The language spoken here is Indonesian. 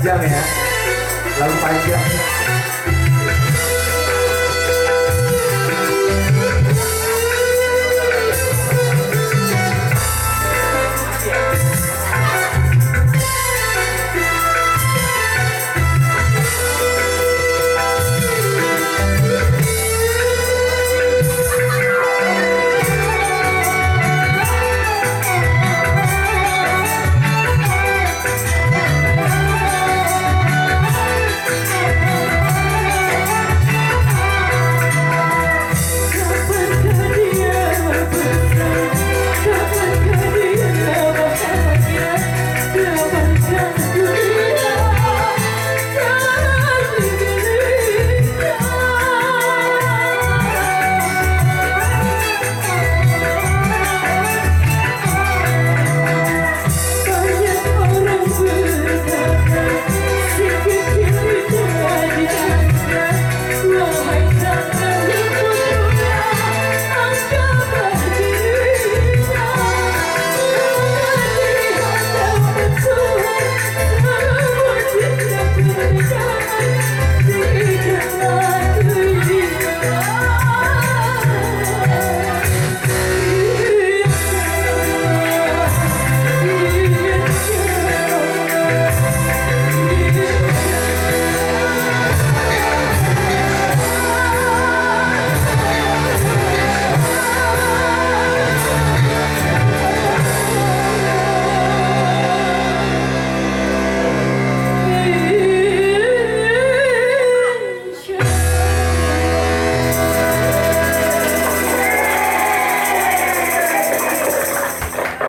jam ya. Lagu panjang